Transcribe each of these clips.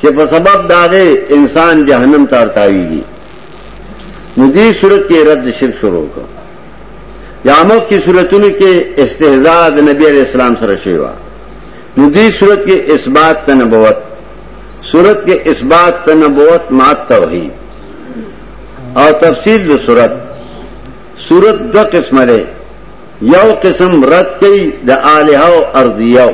چې په سبب داغه انسان جهنم ته ارتاویږي نو دې صورت کې رد شرک شروع کړ یا مخ کی صورتونو کې استهزاء د نبی علیہ السلام سره شوی و نو دې صورت کې اثبات تنبوت صورت کې اثبات تنبوت ما توحید او تفسیر د صورت صورت دو قسمه ده یو قسم رد کوي د الہ او ارضیو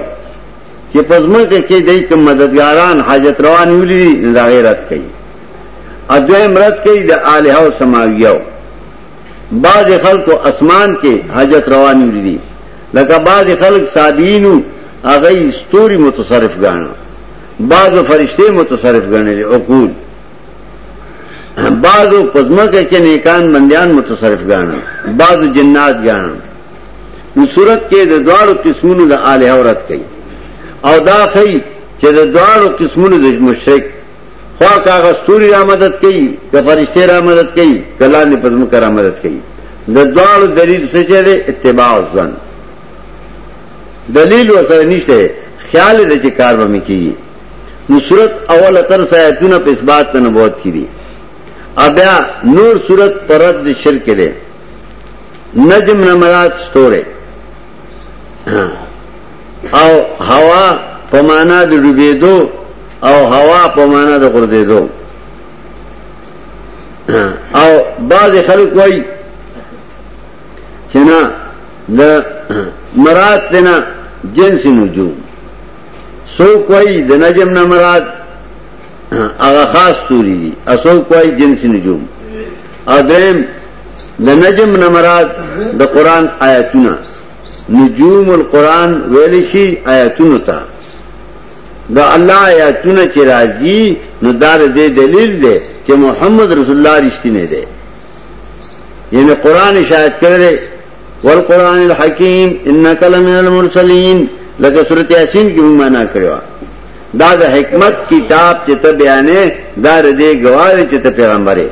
چې پزمن کې کې دای کوم مددګاران حاجت روان ویلي نه دا غیرت کوي اځه مرت کوي د الہ او سماویو بعض خلکو اسمان کې حاجت روان ویلي لکه بعض خلک صابینو هغه استوري متصرف غاڼه بعض فرشته متصرف غاڼه عقول بعضو پزمکه کې نیکان بندیان متصرف غاڼه بعضو جنات غاڼه نو صورت کې د دواړو قسمونو د آله اورت کوي او دا خی چې د دواړو قسمونو د مشرک خوا کاغه ستوري را مدد کوي د فرشته را مدد کوي کلان په پزمو کرا مدد کوي د دواړو دلیل څه چې دی اتباع ځن دلیل وسره نشته خیال دې چې کار به میکي نو صورت اول تر سایتونه په اثبات نبوت کړي ابیا نور صورت پرد شرک دی نجم نمرات ستوره او هوا په معنا د ډوبېدو او هوا په معنا د غردېدو او بعض خلک وایي چې نه د مراد تینا جنس نجوم سو کوئی د نجم نه مراد هغه خاص ستوري دي اسو کوي جنس نجوم ادم د نجم نمرات د قران آیاتونه نجوم القران ویل شي آیاتونه تا د الله آیاتونه چې راځي نو دا د دلیل دی چې محمد رسول الله رښتینی دی یعنی قران شاهد کړی والقران الحکیم انک لمن المرسلین لکه سورته یاسین کې معنا کړو دا د حکمت کتاب چې ته بیانې دا ردې گواهی چې ته پیغمبرې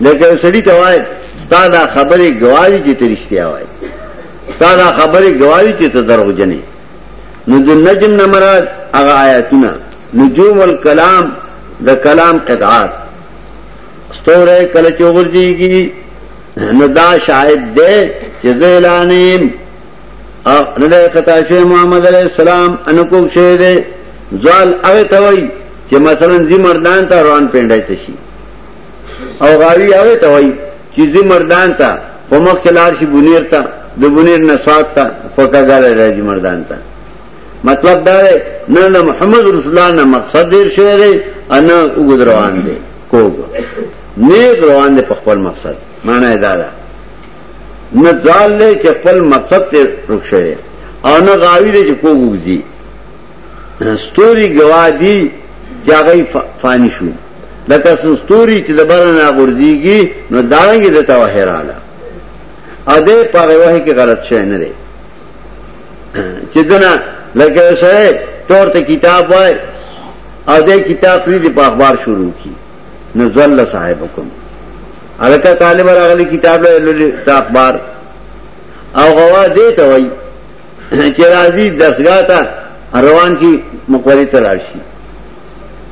لکه یو سړی ته وای ستا دا خبرې گواهی چې ته رښتیا وای ستا دا خبرې گواهی چې ته دروغجنې نو د نجم نه مراد هغه آیاتونه نجوم الکلام د کلام قطعات ستوره کله چوغر دیږي نو دا شاهد ده چې زه اعلانیم او نه ده خطا شوی محمد علیه السلام ان کوک شوی دی ځوال هغه ته وایي چې مثلا زی مردان ته روان پینډای ته شي او غاوی هغه ته وایي چې زی مردان ته په مخ کې لار شي بنیر ته د بنیر نه سواد ته فکاګل راځي مردان ته مطلب دا دی نه نه محمد رسول الله نه مقصد دیر شوی دی ان وګد روان دی کوګ نیک روان دی په خپل مقصد معنی دا ده نه ځال لري چې خپل مقصد ته رخصه او نه غاوی لري چې کوږي ستوري گواهی چې هغه فانی شو لکه ستوري چې د بارنا غورځيږي نو داږي د توهراله ا دې په وه کې غلط شي نه دی چې دنا لکه سره تور ته کتاب وای ا دې کتاب پری دی په اخبار شروع کی نو ذل صاحبکم الکه طالب راغلی کتاب له لولي اخبار او غوا دې ته وای چې راځي درسګا ته روان کی مقوري ته راشي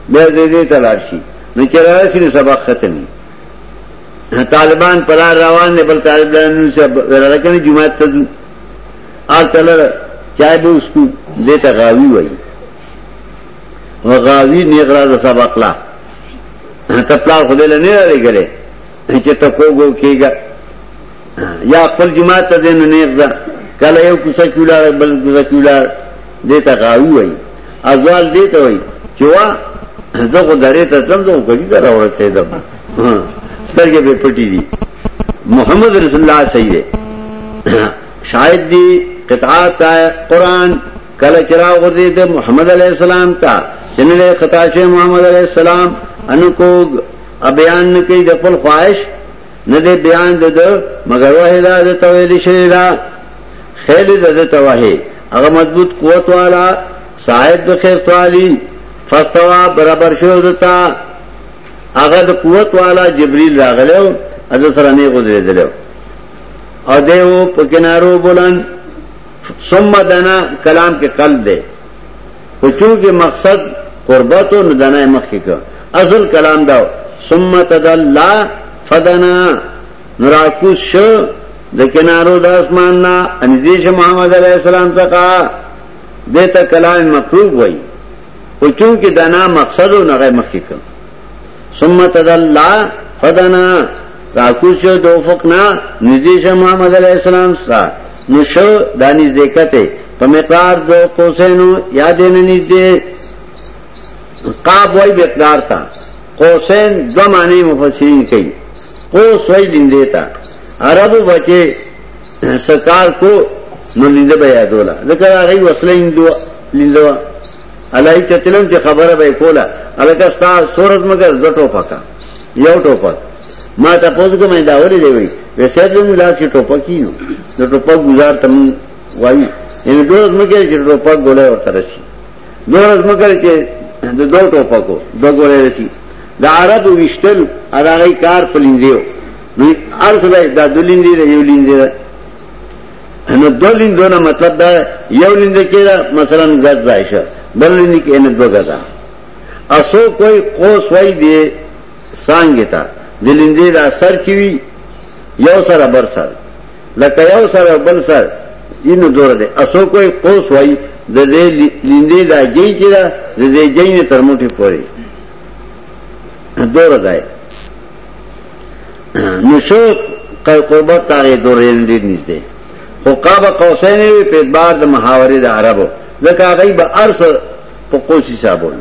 بیا دې ته راشي نو چې راځي نو سبق ختمي طالبان پر روان دي بل طالب لرنو چې ورته کنه جمعه ته آ تلل چای به اسکو دې ته غاوی وای غاوی نیغ را د سبق لا ته پلار خدای له نه لري ګره چې ته کوګو کېګا یا خپل جماعت ته دین نه ځه کله یو کوڅه کیولار بل کوڅه کیولار دې ته غاوی وای ازوال دې ته وای چې وا زه خو درې ته تم زه غړي ته راورسېدم سترګې په پټې دي محمد رسول الله صحیح دی شاید دی قطعات قرآن کله چې راغورځېد محمد علیه السلام ته چې نه دی خطا شوی محمد علیه السلام ان کوږ بیان نه کوي د خپل خواهش نه دی بیان د ده مګر وحې دا د ته ویلې شوې ده خیل د ده ته وحې هغه مضبوط قوت والا صاحب د خیستوالی فاستوا برابر شو د تا هغه د قوت والا جبريل راغلو از سره نه غوډېدلو او دیو په کنارو بولن ثم دنا کلام کې قلب دی خو چونکه مقصد قربت او ندنه مخ کې کړ اصل کلام دا ثم تدلا فدنا نراکوس شو د کنارو د اسمان نه انځیش محمد علی السلام څخه دته کلام مقروب وای او چونکه دنا مقصد او نغه مخ کې کړ ثم تدلا فدنا راکوس شو د افق نه نږدې محمد علی السلام څخه نو شو دا نږدې کته په مقدار د قوسینو یا د نږدې قاب وای مقدار تا قوسین دو معنی مفسرین کوي قوس وای لیندې تا عربو بچي سکار کو نو لینده به یادولا ځکه هغه وسله لیندو لیندو الای کتلم چې خبره به کوله الکه ستا سورز مګر زټو پکا یو ټوپک ما ته پوز کوم دا ولې دی وی وسه دې موږ لاس کې ټوپک کینو نو ټوپک گزار تم وایي یعنی دوه مګر چې ټوپک ګولای ورته راشي دوه مګر چې د دوه ټوپکو دوه ګولای راشي د عرب وشتل اداغي کار پلیندیو نو ارسله دا دلیندې دی یو لیندې دی نو دولین دونه مطلب دا یو لیند کې دا مثلا غز ځای شه بل لیند کې نه دوه غزا اسو کوئی قوس وای دی څانګې ته د لیندې دا سر چې وي یو سره بر سر لکه یو سره بل سر اینو دور دی اسو کوئی قوس وای د دې لیندې دا جې چې دا د دې جې نه تر موټي پوري دور دی نو شو کای قربت تاغه دور لیندې نږدې خو قاب قوسین په اعتبار د محاورې د عربو ځکه هغه به ارس په قوس حسابونه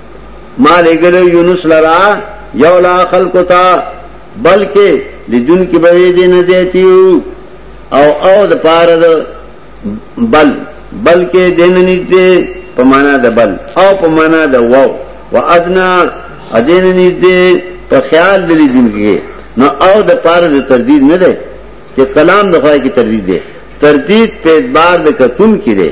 ما لګلو یونس لرا یو لا خلق تا بلکې لدون کې به دې نه دیتیو او او د پاره د بل بلکې دین نږدې په معنا د بل او په معنا د واو و ادنا ادین نږدې په خیال د لدون کې نو او د پاره د تردید نه ده چې کلام د خدای کې تردید ده تردید په اعتبار د کتون کې ده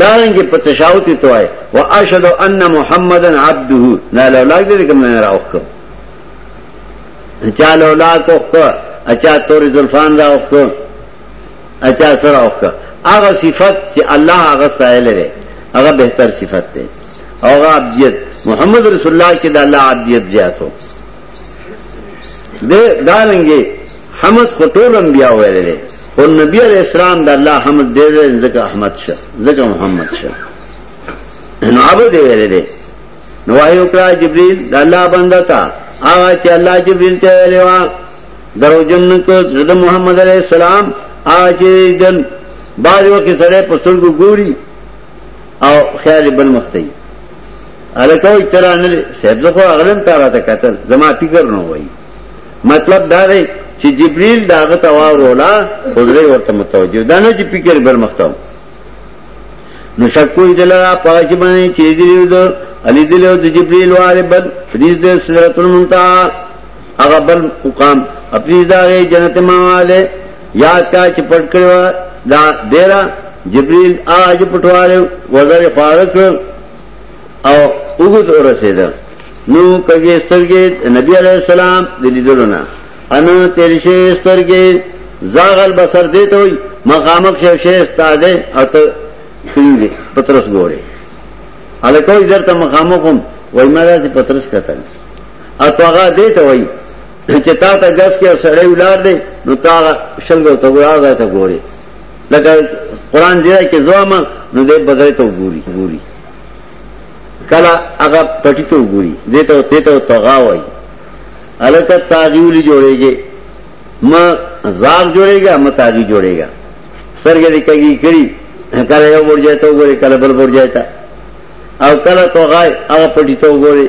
دارنګه په تشاوت ته وای او اشهد ان محمدن عبده لا لولاک دې کوم نه راوخ چا لولاک وخ اچا تور ذلفان راوخ اچا سره وخ هغه صفت چې الله هغه سائل لري هغه بهتر صفت ده هغه عبدیت محمد رسول الله چې د الله عبدیت زیاتو دے دارنگے حمد خو ټول انبیاء ویلے دے اور نبی علیہ السلام دا اللہ حمد دے دے ذکر احمد شا ذکر محمد شا نو عبد دے ویلے دے نو وحی اکرا جبریل دا اللہ بندہ تا آغا چی اللہ جبریل تے ویلے وا درو جن کو زد محمد علیہ السلام آغا چی دن بعض وقت سرے پسر کو گوری او خیال بن مختی الکه وای ترانه صاحب زه خو اغلم تارا ته قتل زما فکر نه وای مطلب دا دی چې جبريل داغه توا رولا خدای ورته متوجه دا نه چې فکر بر مختم نو شک کوئی دلا پاج باندې چې دیو دو علی دلو د جبريل والے بل فریض د سدرۃ المنتهى هغه بل مقام خپل دا جنت ماواله یاد کا چې پټ کړو دا دیرا جبريل آج پټواله وزر خوار کړ او وګت اور رسید نو کګي سترګې نبی عليه السلام د لیدلو نه ان تیر شي سترګې زاغل بسر دې ته وي مقامک شي شي استاد او ته کړي پترس ګوره الکوې درته مقامکم وای ما دې پترس کتل اته هغه دې ته وای چې تا ته غس کې سړی ولار دی نو تا شلګو ته ګورار دی ته ګوري لکه قران دی کې زوما نو دې بدل ته ګوري ګوري کله هغه پټی ته ګوري دې ته ته ته توغا وای الکه تاغیولی جوړيږي ما زاغ جوړيږي ما تاغي جوړيږي سرګې دې کوي کړی کله یو ور ځای ته ګوري کله بل ور ځای ته او کله توغای هغه پټی ته ګوري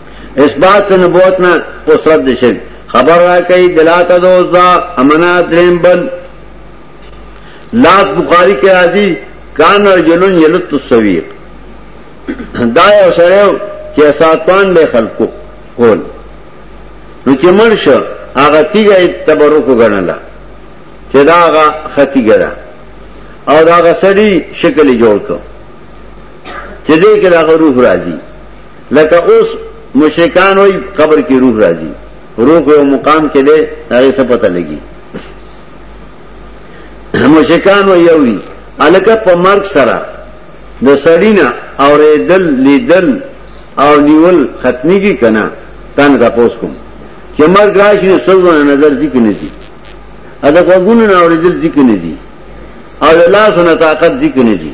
اثبات نبوت نه قصرت د شرک خبر را کوي دلاته د اوس دا امنا دریم بل لات بخاری کې راځي کان رجلون یلت السویق دا یو سره چې ساتوان له خلکو کول نو چې مړ شو هغه تیګه تبرک وګڼله چې دا هغه ختیګه ده او دا هغه سړی شکل جوړ کړ چې دې کې دا روح راځي لکه اوس مشرکان وای قبر کې روح راځي روح یو مقام کې دی هغه څه پته لګي مشرکان وای یوري الکه په مرګ سره د سړینا اورېدل لیدل او نیول ختمي کی کنا تان کا پوس کوم چې مرګ راشي نو سوزونه نظر دي کې نه دي ادا کوګونه نه اورېدل دي کې نه دي او لاس نه طاقت دي کې نه دي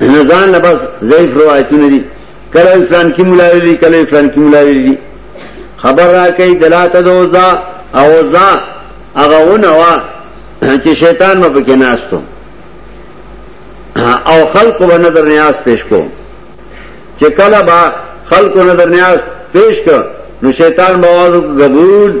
نزان نه بس ضعیف روایتونه دي کله فلان کی ملایوی دي کله فلان کی ملایوی دي خبر را کوي دلاته دوزا او ځا هغه ونه وا چې شیطان مې پکې ناشتو او خلق و نظر نیاز پیش کو چې کله با خلق و نظر نیاز پیش کو نو شیطان بوازو قبول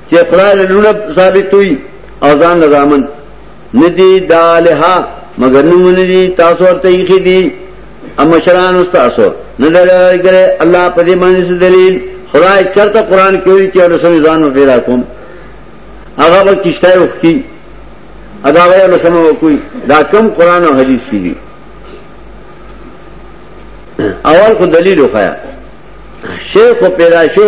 چې اقرار لونه ثابتوي او ځان لزامن ندي دالها مگر نو ندي تاسو ورته یې خېدي امشران استاسو نه درګره الله په دې باندې دلیل خدای چرته قران کې وی چې رسول ځان په پیدا کوم هغه به کیشته وکړي ادا وی رسول وکړي دا کم قران او حدیث دي اول کو دلیل وخایا شیخ پیدا شو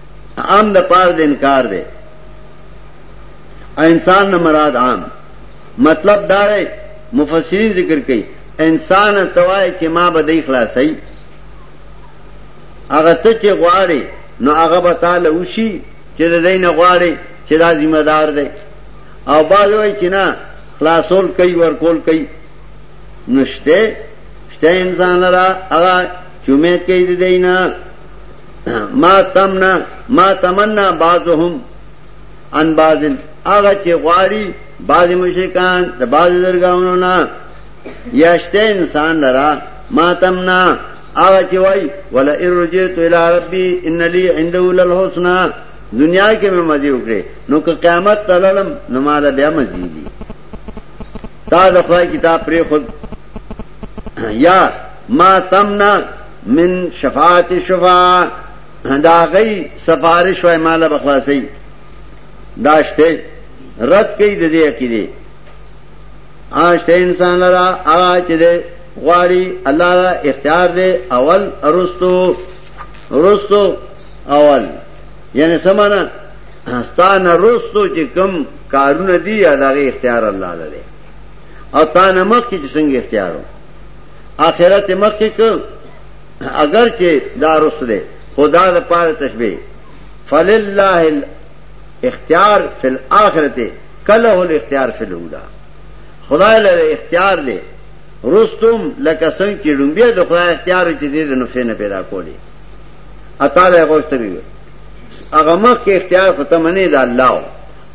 عام د پاره د انکار دی انسان نه مراد عام مطلب دا دی مفسرین ذکر کوي انسان توای چې ما به دی خلاصي هغه ته چې غواړي نو هغه به تعالی وشي چې د دین غواړي چې دا ذمہ دار دی او باز وای چې نه خلاصول کوي ورکول کوي نشته شته انسان را هغه چومید کوي د دینه ما تمنا ما تمنا بعضهم ان بعض هغه چې غواړي بعض مشرکان د بعض درګاونو نه یاشته انسان لرا ما تمنا هغه چې وای ولا ارجیت الی ربی ان لی عنده للحسنا دنیا کې مې مزي وکړي نو که قیامت تللم نو مال بیا مزي دي تا د خدای کتاب پرې خود یا ما تمنا من شفاعت شفا دا غي سفارش وای مال بخلاصي داشته رد کوي د دې عقیده آشته انسان لرا آ چې ده غواړي الله را اختیار دی اول ارستو ارستو اول یعنی سمانا ستان ارستو چې کم کارونه دي هغه اختیار الله لري او تا نمک چې څنګه اختیارو آخرت مخ کې ک اگر چې دا رست ده خدا د پاره تشبیه فلله الاختيار فی الاخرته کله الاختيار فی الاولى خدای له اختیار دی رستم لکه څنګه چې لومبیا د خدای اختیار چې دې د نفسه نه پیدا کولی اتاله غوښتلی هغه مخ کې اختیار ختم نه دی الله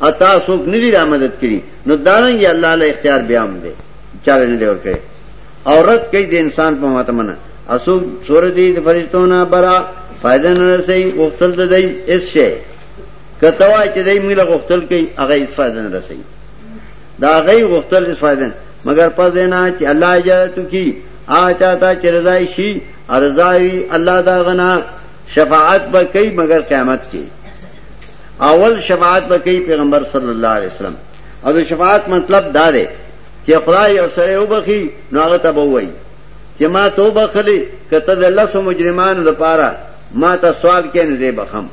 اتا څوک ندی را مدد کړي نو دارنګ الله له اختیار بیا هم دی چاله نه دی ور کړی او رد کوي د انسان په ماتمنه اسو سور دي د فرشتونه برا فائدہ نه رسي وختل د دی اس شي کته وای چې دای موږ له وختل کوي هغه هیڅ فائدہ نه رسي دا غي وختل هیڅ فائدہ مگر پس دینا چې الله اجازه کی آ چاته چې رضای شي ارزای الله دا غنا شفاعت به کوي مگر قیامت کې اول شفاعت به کوي پیغمبر صلی الله علیه وسلم او د شفاعت مطلب دا دی چې خدای یو سره وبخي نو هغه ته وایي چې ما توبه خلی کته د لسو مجرمانو لپاره ما ته سوال کې نه دی بخم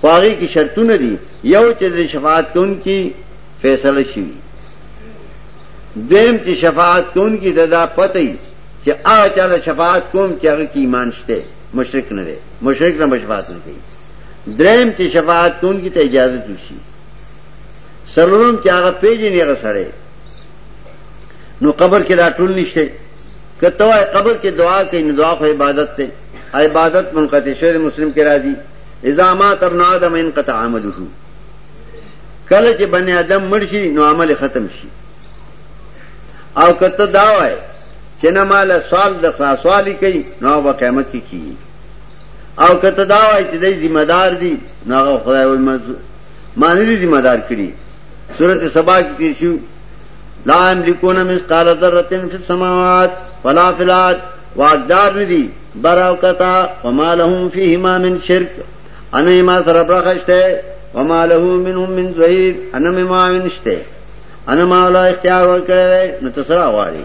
خواږي کې شرطونه دي یو چې د شفاعت کون کی فیصله شي دیم چې شفاعت کون کی ددا پته ای چې آ چاله شفاعت کوم چې هغه کې ایمان شته مشرک نه دی مشرک نه شفاعت نه کوي دریم چې شفاعت کون کی ته اجازه وشي سلورم چې هغه پیژنې هغه سړی نو قبر کې دا ټول نشته کته وای قبر کې دعا کوي نو دعا خو عبادت ده عبادت منقطع شوی مسلم کې راځي اذا ما تبن ادم انقطع عمله کله چې بنی ادم مړ شي نو عمل ختم شي او کته دا وای چې نه مال سوال د خلاصوالي کوي نو په قیامت کې کی کیږي او کته دا وای چې دای ذمہ دار دي نو هغه خدای وای معنی دي ذمہ دار کړی سورته سبا کې تیر شو لا املکون مثقال ذره فی السماوات ولا فی الارض واقدار ندی براو کتا وما لهم فیهما من شرک انا ما سره برخشته وما له منهم من ظهیر انا ما وینشته انا ما لا اختیار ورکړی نو تسرا غواړي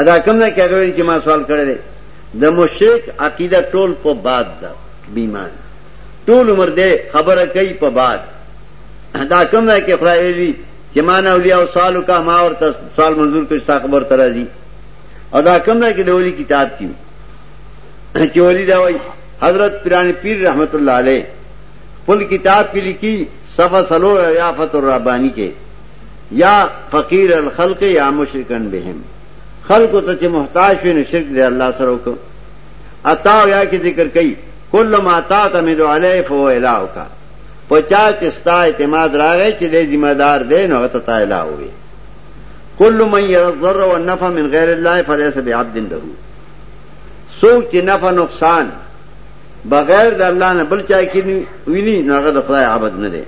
ادا کم نه کیا غوړي چې ما سوال کړی دی د مشرک عقیده ټول په باد ده بیمان ټول عمر دې خبره کوي په باد دا کم نه کې خدای ویلي چې ما نه اولیاء او سوال کا ما ورته سوال منظور کړ تا خبر تر راځي ادا کم نه کې د ولی کتاب کې چې ولی دا وایي حضرت پیران پیر رحمت الله علیه خپل کتاب کې لیکي صفه سلو یا فتح الربانی کې یا فقیر الخلق یا مشرکن بهم خلق ته چې محتاج شي نو شرک دی الله سره وکړه اتا یا کی ذکر کوي کل ما تا تمد علی فو الهو کا پچا چې ستا اعتماد راغی چې دې ذمہ دار دی نو ته تا الہ وي کل من یضر والنفع من غیر الله فلیس بعبد له سوچ چې نفع نقصان بغیر د الله نه بل چا کې ویني نو هغه د خدای عبادت نه دی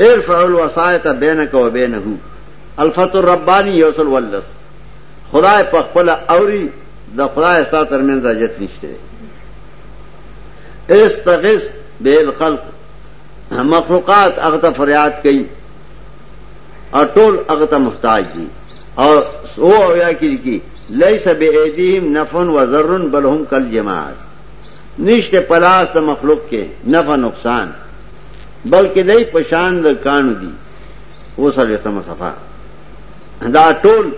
ارفع الوسائط بینک و بینه الفتح الربانی یوسل ولس خدای په خپل اوري د خدای ستا ترمنځ راجت نشته استغیث به الخلق مخلوقات هغه ته فریاد کوي او ټول هغه ته محتاج دي او او یا کی کی لیس بی ایدیهم نفع و ضر بل هم کل جماعت نشته پلاس د مخلوق کې نفع نقصان بلکې دای پشان د کانو دي وسره تم صفه دا ټول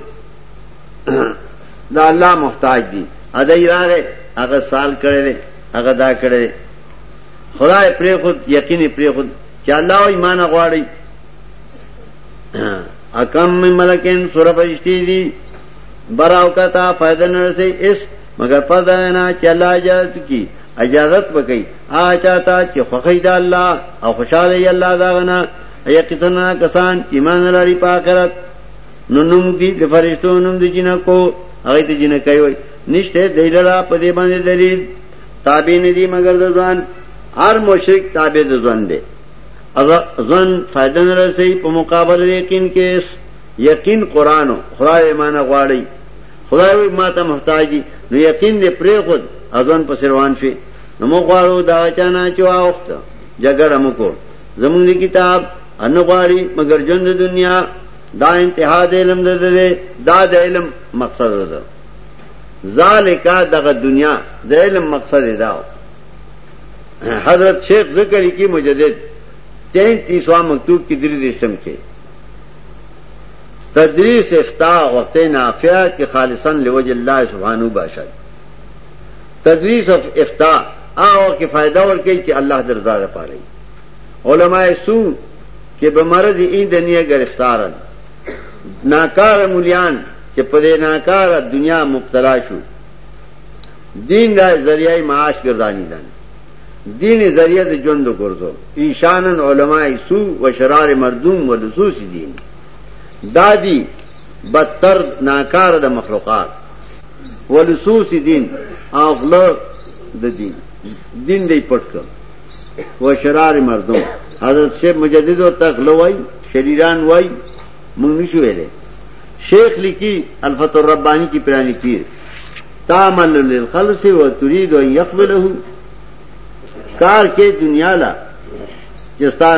دا الله محتاج دي ادای راغې هغه سال کړي هغه دا کړي خدای پرې خود یقیني پرې خود چې الله ایمان غواړي اکم ملکین سورہ پرشتی دی براو کتا فائدہ نرسی اس مگر پس دا وینا چې الله اجازت کی اجازت وکي هغه چاته چې خوخی دا الله او خوشاله یې الله دا غنا ایا کسان کسان چې ایمان لري په آخرت نو نوم دي د فرشتو نوم دي جنہ کو هغه ته جنہ کوي نشته دیلرا په دې باندې دلیل تابع نه دي مگر د ځوان هر مشرک تابع د ځوان دی ځوان فائدہ نه رسي په مقابله یقین کې یقین قران خدای ایمان غواړي خدای وي ما ته محتاج دي نو یقین دې پرې خود اذن په روان شي نو مو غواړو دا چانه چې واوخت جګړه مو کو زمونږ کتاب ان غواړي مګر ژوند دنیا دا انتها د علم ده ده دا د علم مقصد ده ذالک دغه دنیا د علم مقصد ده حضرت شیخ ذکر کی مجدد 33واں مکتوب کی دری رشتم کې تدریس افتاء وقتہ نافعہ کی خالصا لوجہ اللہ سبحانہ باشد تدریس اف افتاء آغا کی فائدہ ورکی چی اللہ درضا دا پاری علماء سو کی بمرض این دنیا گرفتارن ناکار ملیان چی پدے ناکار دنیا مبتلا شو دین را ذریعہ معاش گردانی دن دین ذریعہ جند گردو ایشانن علماء سو و شرار مردوم و لسوس دین دادی بدتر ناکار د مخلوقات ولسوس دین او غلو د دین دین دی پټ کړ و شرار مردم حضرت شیخ مجدد او تغلو وای شریران وای مونږ نشو ویلې شیخ لیکي الفتح الربانی کی پرانی پیر تعمل للخلص و تريد ان يقبله کار کې دنیا لا جستا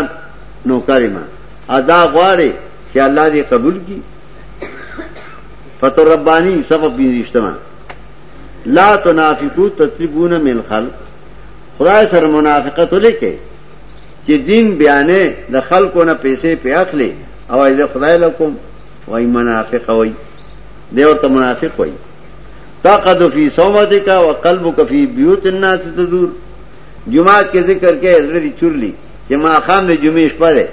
نوکر ما ادا غواړي چې الله دې قبول کړي فتو ربانی صفحه 25 لا تنافقو تطلبون من خلق خدای سره منافقت ولیکي چې دین بیانې د خلکو نه پیسې په اخلي او ایزه خدای لکم وای منافق وای دی ورته منافق وای تاقد فی صومتک وقلبک فی بیوت الناس تدور جمعه کې ذکر کې حضرت چورلی چې ما خام د جمعې شپه ده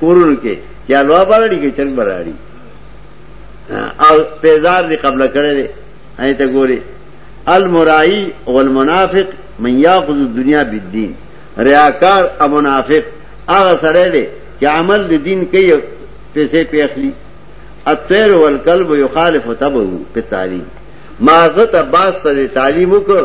کورونو کې چې الوا باندې کې چرګ براړي او پیزار دی قبل کړی دی اې ته ګوري المرائی والمنافق من یاخذ الدنیا بالدین ریاکار او منافق هغه سره دی چې عمل د دین کوي پیسې پیخلی الطير والكلب يخالف تبعه په تعلیم ماغه ته باس ته تعلیم وکړ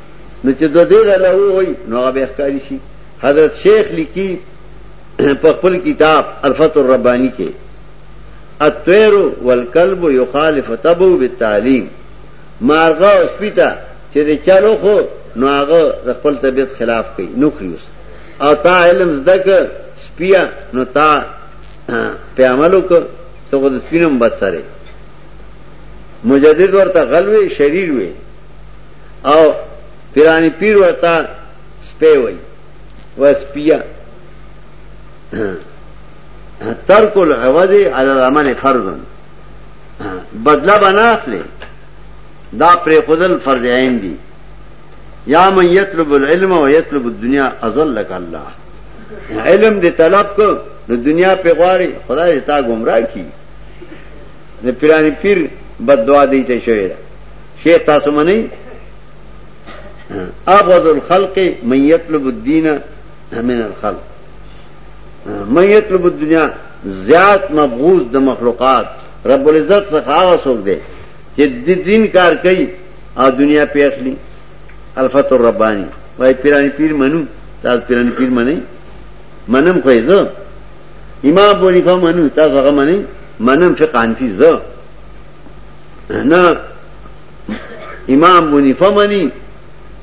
نو چې دو دې غلا وای نو هغه به ښکاری شي حضرت شیخ لیکي په خپل کتاب الفت الربانی کې الطير والكلب يخالف تبو بالتعليم مارغه او سپیتا چې د چالو خو نو هغه د خپل طبيعت خلاف کوي نو خيوس او تا علم زده ک سپیا نو تا په عملو ک ته خو د سپینم بدتره مجدد ورته غلوي شریر وي او پیرانی پیر ورته سپی وای و سپیا ترک العوض علی العمل فرض بدلا بنا اخلي دا پر خودل فرض عین دي یا من یطلب العلم و یطلب الدنیا اذلک الله علم دې طلب کو نو دنیا په غواړي خدای دې تا گمراه کی نه پیرانی پیر بد دعا دی ته شوی دا شیخ تاسو منئ ابغض الخلق من يطلب الدين من الخلق من يطلب الدنيا زیات مبغوض د مخلوقات رب العزت څخه هغه څوک دی چې د دین کار کوي او دنیا په اخلي الفت الربانی وای پیرانی پیر منو تاسو پیرانی پیر منئ منم خو یې زه امام بونیفه منو تاسو هغه منئ منم فقه حنفي زه نه امام منیفه منی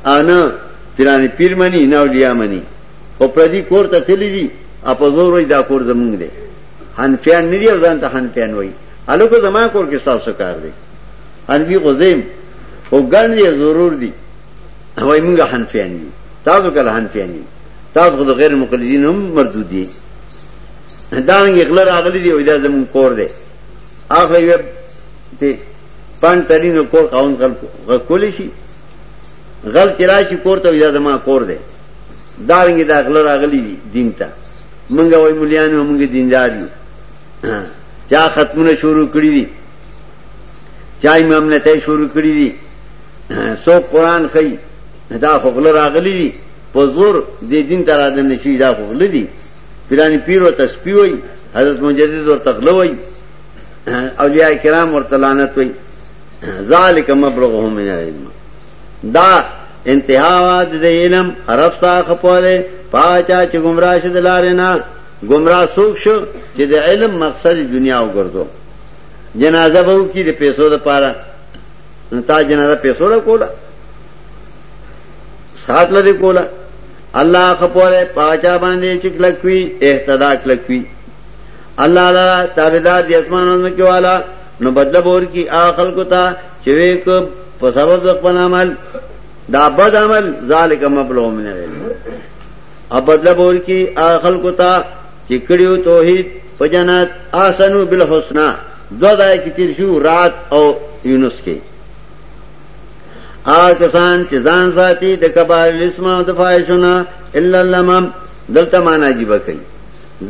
انا پیرانی پیر منی نه اولیاء منی او پردی کور ته تللی دي اپا زور وای دا کور زمونږ دی حنفیان نه دی ځان ته حنفیان وای الکه زما کور کې تاسو کار دی حنفی غزیم او ګڼ دی ضرور دی وای مونږ حنفیان یو تاسو کله حنفیان یو تاسو خود غیر مقلدین هم مردود دي دا یې غلر اغلی دی او دا زمون کور دی اخلي ویب ته پان ترینو کور قاون غل غکول شي غل کرا چې کور ته یا زما کور دی دارنګ دا غل راغلي دي دین ته مونږ وای مليانو مونږ دیندار یو چا ختمونه شروع کړی دي چا امام نه ته شروع کړی دي سو قران خي دا خپل راغلي دي په زور دې دین ته را دن شي دا خپل دي پیرانی پیر ورته سپی وای حضرت مجدد ورته غلو وای اولیاء کرام ورته لعنت وای ذالک مبلغهم من العلم دا انتها د علم عرب تا خپله پاچا چې گمراه شد لارې نه گمراه سوک شو چې د علم مقصد دنیا وګرځو جنازه به وکړي د پیسو لپاره نو تا جنازه پیسو له کوله سات لري کوله الله خپوره پاچا باندې چې کلک وي اهتدا کلک وي الله لرا تابعدار دي اسمانونو کې والا نو بدل بور کی عقل کو تا چې وېک په سبب د خپل عمل دا بد عمل ذالک مبلغ من غیر اب بدل بور کی عقل کو تا چې کړیو توحید په جنت احسنو بالحسنا دو دای کی تیر شو رات او یونس کې آ کسان چې ځان ساتي د کبائر الاسم او د فاحشنا الا لمم دلته معنا جيبه کوي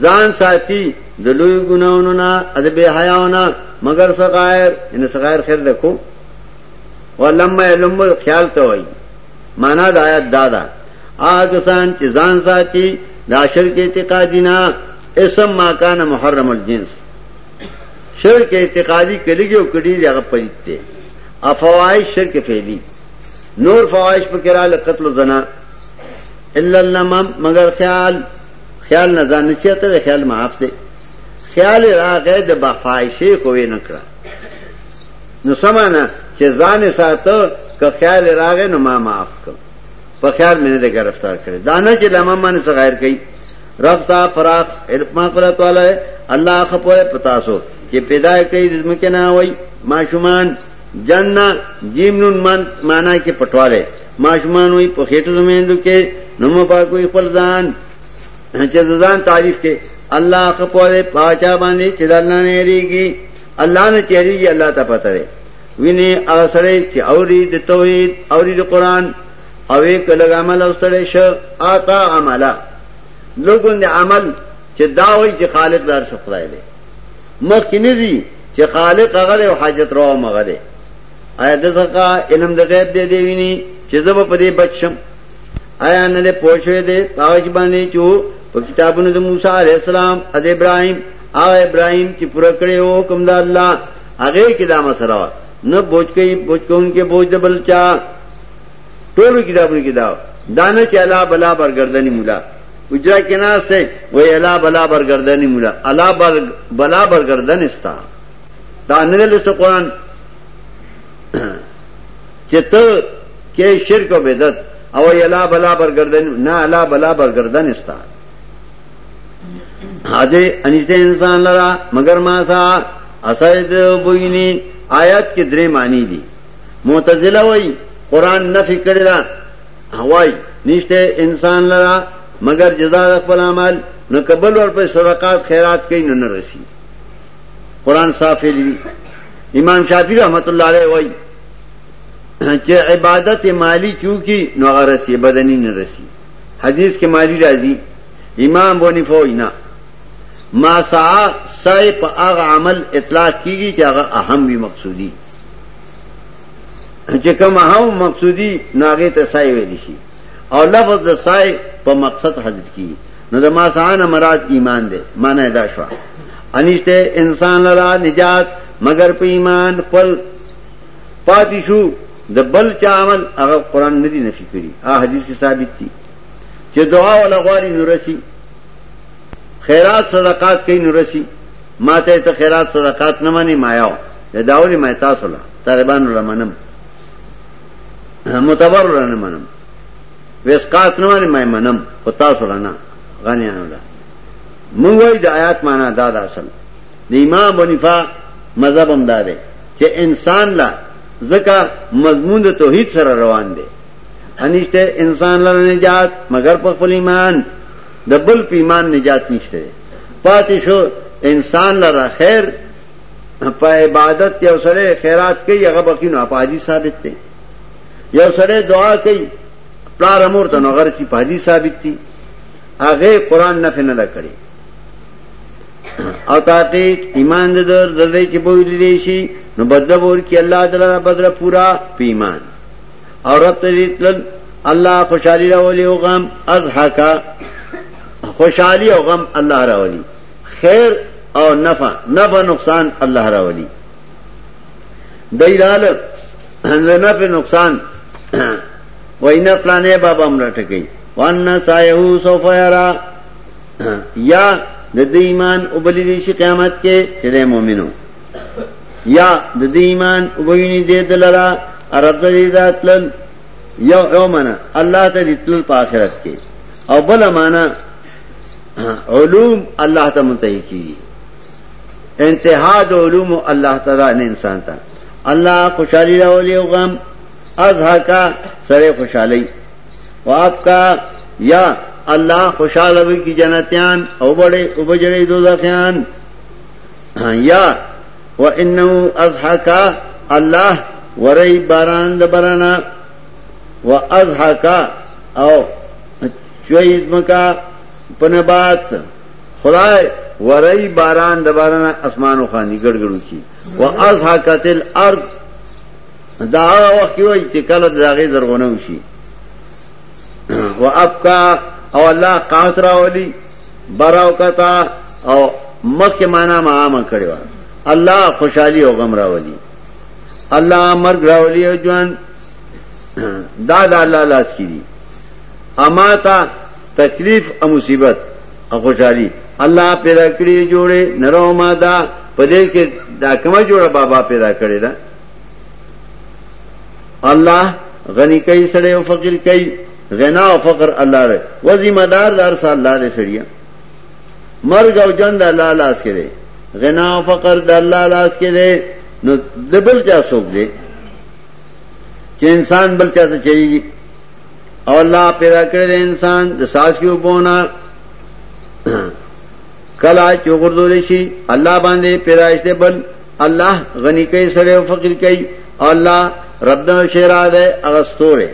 ځان ساتي د لوی ګناونو نه د بے حیاونه مگر صغائر ان صغائر خیر دکو ولما علم خیال ته وایي معنا د آیات دادا آ کسان چې ځان ساتي د شرک اعتقادینا اسم ما کان محرم الجنس شرک اعتقادی کلیږي او کډی دی هغه پلیت دی افواهش شرک فعلی نور فواهش په کرا لقتل زنا الا اللمم مگر خیال خیال نه ځان نشته خیال معاف دی خیال راغې د بفایشه کوې نه کړه نو سمانه چې ځان ساتو که خیال راغې نو ما معاف کړ په خیال مې نه گرفتار کړ دانه چې لمم باندې غیر کړي رب تا فراخ ما قرت والا ہے اللہ خپو ہے پتاسو کہ پیدا کئی رزم کے نا ہوئی معشمان جننا جیم نون من مانا کے پٹوالے معشمان ہوئی پخیٹ زمین دو کے نمو پا کوئی فرزان چہ ززان تعریف کے اللہ خپو ہے پاچا باندے چہ دلنا نیری گی اللہ نے چہری گی اللہ تا پتہ ہے وینے اغسرے چہ اوری دے توحید اوری دے قرآن اوی که لږ عمل او ستړی شه آتا عملا لګون دی عمل چې دا وای چې خالق دار شو خدای دی مخ کې نه دی چې خالق هغه دی او حاجت روا مغه دی آیا د زکا علم د غیب دی دی ویني چې زب په دې بچم آیا نه له پوښوي دی پاوچ باندې چې په کتابونو د موسی علی السلام او د ابراهیم او ابراهیم چې پوره کړی او کوم د الله هغه کې دا مسره نه بوج کوي بوج کوونکې بوج د بلچا ټولو کتابونو کې دا دا نه چې الله بلا برګردنی مولا اجرا کې نه سته وای الله بلا برګردنی مولا الله بر بلا برګردن استا دا نه لسته قران چې ته کې شرک او بدعت او یلا بلا برګردن نه الا بلا برګردن استا هدا انیته انسان لرا مگر ما سا اسید بوینی آیات کې درې معنی دي معتزله وای قران نفي کړی دا وای نشته انسان لرا مگر جزاء خپل عمل نو قبل ور په صدقات خیرات کین نه رسی قران صاف دی امام شافعی رحمت الله علیه وای چې عبادت مالی چوکی نو غرسی بدنی نه رسی حدیث کې مالی راځي امام بونی فوینا ما سعا سعی په هغه عمل اطلاق کیږي چې هغه اهم وي مقصودی چې کوم هم مقصودی ناغه ته سای ویل شي او لفظ د سای په مقصد حذف کی نو د ما سان مراد ایمان دی معنی دا شو انشته انسان لرا نجات مگر په ایمان خپل پاتې شو د بل چا عمل هغه قران نه دی نفي کړی ا حدیث کې ثابت دي چې دعا ولا غواړي نورسي خیرات صدقات کوي نورسي ماته ته خیرات صدقات نه مانی مایاو د داولی مې تاسو له طالبانو لمنم متبر ورنه منم وسقات نه باندې مې منم او تاسو لنه غنیانو له مونږ وای د آیات معنا دا ده اصل د امام بنفا مذهب هم دا دی چې انسان لا ځکه مضمون د توحید سره روان دی انشته انسان لا نجات مگر په خپل ایمان د بل په ایمان نجات نشته پاتې شو انسان لره خیر په عبادت یو سړی خیرات کوي هغه بخینو په حدیث ثابت دی یو سړی دعا کوي پلار امور ته نو غرسی په حدیث ثابت دی هغه قران نه فنه دا کړی او تحقیق ایمان د در دلې چې بوې دي شي نو بدل ور کې الله تعالی بدل پورا پیمان او رب ته دې تل الله خوشحالي راولي او غم ازحکا خوشحالي او غم الله راولي خیر او نفع نفع نقصان الله راولي دایرال نه په نقصان وینا پلانې بابا مرټه کوي وان سایه سوف یرا یا د دې ایمان او بلې دې شي قیامت کې چې د مؤمنو یا د دې ایمان او ویني دې دلرا عرب دې ذاتل یو یو معنا الله ته دې تل په آخرت کې او بل معنا علوم الله ته منتهي کیږي انتها د علوم الله تعالی نه انسان ته الله خوشحالي راولي او غم اظهر کا سره خوشحالي واپ کا یا الله خوشاله وي کی جنتیان او بڑے او بجړې دوزخیان یا وانه اضحك الله وري باران د برانا واضحك او چوي ځمکا په نبات خدای ورای باران د باران اسمانو خاني ګړګړو کی وازحقت الارض دا وخت وای چې کله دغه زرغونه وشي وابقا او الله قات راولي براو کتا او مخک معنا ما عام کړی و الله خوشحالي او غم راولي الله مرګ راولي او ژوند دا دا الله لاس کړي اما تا تکلیف او مصیبت او خوشحالی الله پیدا کړی جوړې نرو ما دا پدې کې دا کومه جوړه بابا پیدا کړی دا الله غنی کوي سړی او فقیر کوي غنا او فقر الله لري و ذمہ دار دار سال الله لري سړیا مرګ او ژوند الله لاس کې دی غنا او فقر د الله لاس کې دی نو دبل چا سوګ دی چې انسان بل چا ته چریږي او الله پیدا کړی دی انسان د ساس کې وبونه کلا چې غردول شي الله باندې پیدائش دی بل الله غنی کوي سره او فقیر کوي او الله رب د شیرا ده اغستوره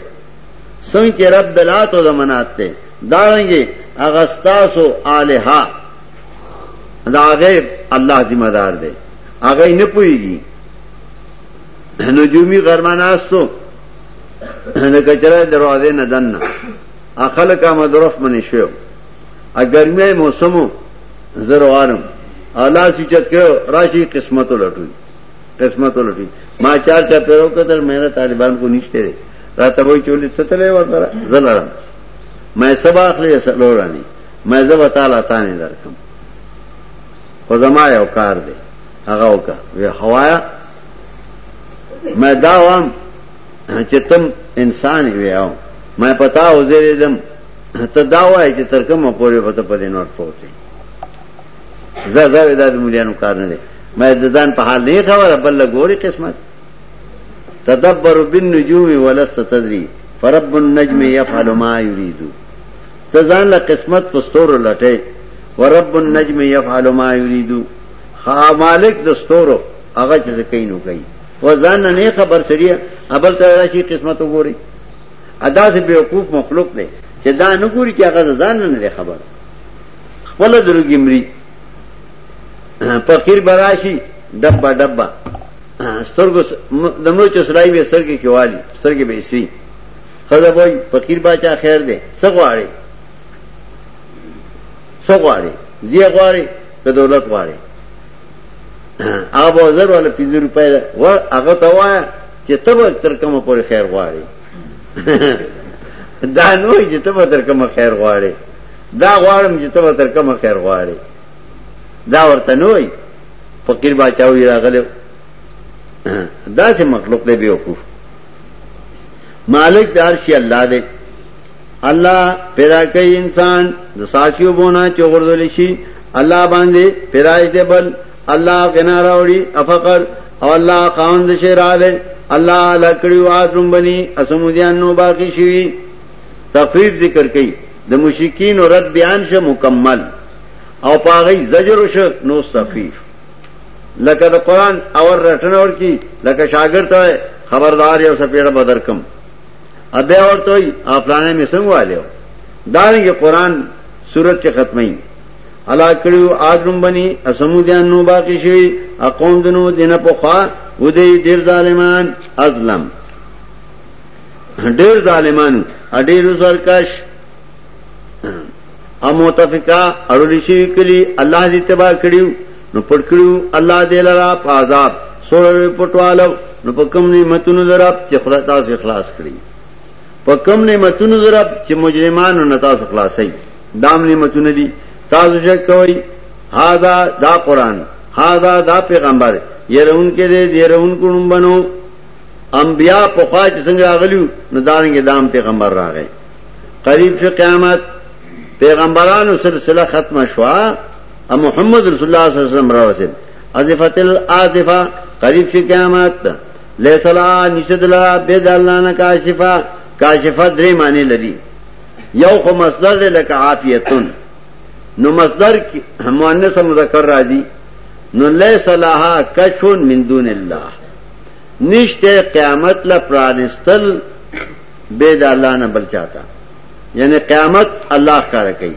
څنګه چې رب د لات او زمانات ته دارنګي اغستاسو الها دا غیب الله ذمہ دار دی هغه نه پويږي نجومی غرماناستو نه کچره دروازه نه دنه اخل کا مدرخ منی شو اگر می موسمو زروارم اعلی سچت کړو راشي قسمت لټوي قسمت لټوي ما چار چا پیرو کتل میرا طالبان کو نشته راته وای چولې ستلې ورته زلړم مې سبا اخلي سلورانی مې زبا تعالی تانه درکم خو زما یو کار دی هغه وکړه وی هوایا میں دا وام چې تم انسان وی او میں پتا او زیرې دم ته دا وای چې تر کومه پورې پته پدې نور پوتې زه زه دا د مليانو کار نه دی مې د ځان په حال نه خبره بل ګوري قسمت تدبر بالنجوم ولست تدري فرب النجم يفعل ما يريد ته ځان له قسمت پستور لټه ورب النجم يفعل ما يريد خا مالک د ستورو هغه چې زکه نو کوي و ځان نه نه خبر سړي ابل ته راشي قسمت وګوري ادا سه بیوقوف مخلوق دی چې دا نه ګوري چې هغه ځان نه نه خبر خپل درګي مري فقیر براشي ډبا ډبا سترګو د مړو چې سړی به سترګې کې والی سترګې به سری خزه وای فقیر باچا خیر دی څه غواړي څه غواړي زی غواړي د دولت غواړي هغه به زر ولا پنځه روپۍ ده و هغه ته وایه چې ته به تر کومه پورې خیر غواړې دا نه وایي چې ته به تر کومه خیر غواړې دا غواړم چې ته به تر کومه خیر غواړې دا ورته نه وایي فقیر باچا وی راغلی دا سه مخلوق دی بیوقوف مالک دار شي الله دی الله پیدا کوي انسان د ساکیو بونه چې غردول شي الله باندې پیدائش دی بل الله غنا راوړي افقر او الله خاوند شي را دی الله لکړي واجم بني اسمودیان نو باقی شي تخفیف ذکر کوي د مشرکین او رد بیان شه مکمل او پاغي زجر شه نو تخفیف لکه د قران اور رټنور کی لکه شاګرد ته خبردار یو سپیړه بدر کم ابیا ورته وي افلانه مې څنګه والو دارنګ قران صورت چې ختمي علا کړیو آدم بني اسمودیان نو باقی شوی اقوم دنو دینه په خوا و دې ډیر ظالمان ازلم ډیر ظالمان ډیر سرکش او متفقا اړول شي کلی الله دې تبا کړیو نو پټ کړو الله دې لرا په عذاب سور لوی پټوالو نو په کوم نعمتونو درب چې خدای تاسو اخلاص کړی په کوم نعمتونو درب چې مجرمانو نه تاسو خلاصي دام نعمتونه دي تاسو چې کوي هاذا دا قران هاذا دا پیغمبر يرون کې دې يرون کوم بنو انبیاء په خوا چې څنګه راغلیو نو دانګې دام پیغمبر راغی قریب شو قیامت پیغمبرانو سلسله ختمه شوه او محمد رسول الله صلی الله علیه وسلم راوسید ازفت الازفه قریب شي قیامت لیس لا نشد لا بيد الله نه کاشفه کاشفه درې معنی لري یو خو مصدر دی لکه عافیتن نو مصدر مؤنث مذکر راځي نو لیس لها کشف من دون الله نشته قیامت لا پرانستل بيد الله نه بل چاته یعنی قیامت الله کار کوي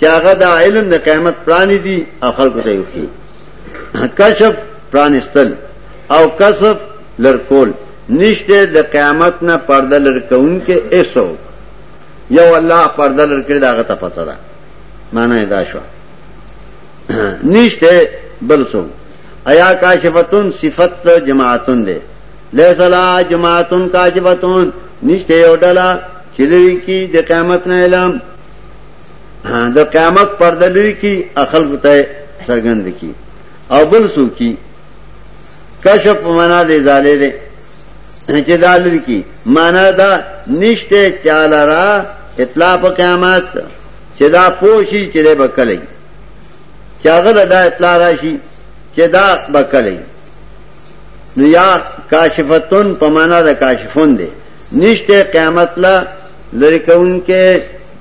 چې هغه دا علم د قیامت پرانی دي او خلکو ته یو کی کشف پرانستل او کشف لرکول نشته د قیامت نه پرده لرکون کې ایسو یو الله پرده لرکړي دا غته پته ده معنی دا شو نشته بل څو ایا کاشفتون صفت جماعتون ده لیس لا جماعتون کاشفتون نشته یو ډلا چې لري کې د قیامت نه اعلان د قیامت پرده لري کی اخل کوته سرګند کی او بل سو کی کشف معنا دې زاله دې چې دا لري کی معنا دا نشته چاله را اطلاع په قیامت چې دا پوشي چې به کلی چاغله دا اطلاع راشي چې دا به کلی نو یا کاشفتون په معنا د کاشفون دی نشته قیامت لا لری کون کې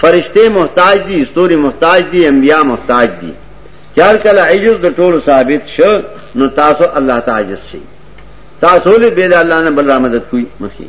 فرشتے محتاج دی استوری محتاج دی انبیاء محتاج دی چار کل عجز د ټول ثابت شو نو تاسو الله تعجز شي تاسو له بيد الله نه بل را مدد کوي مخي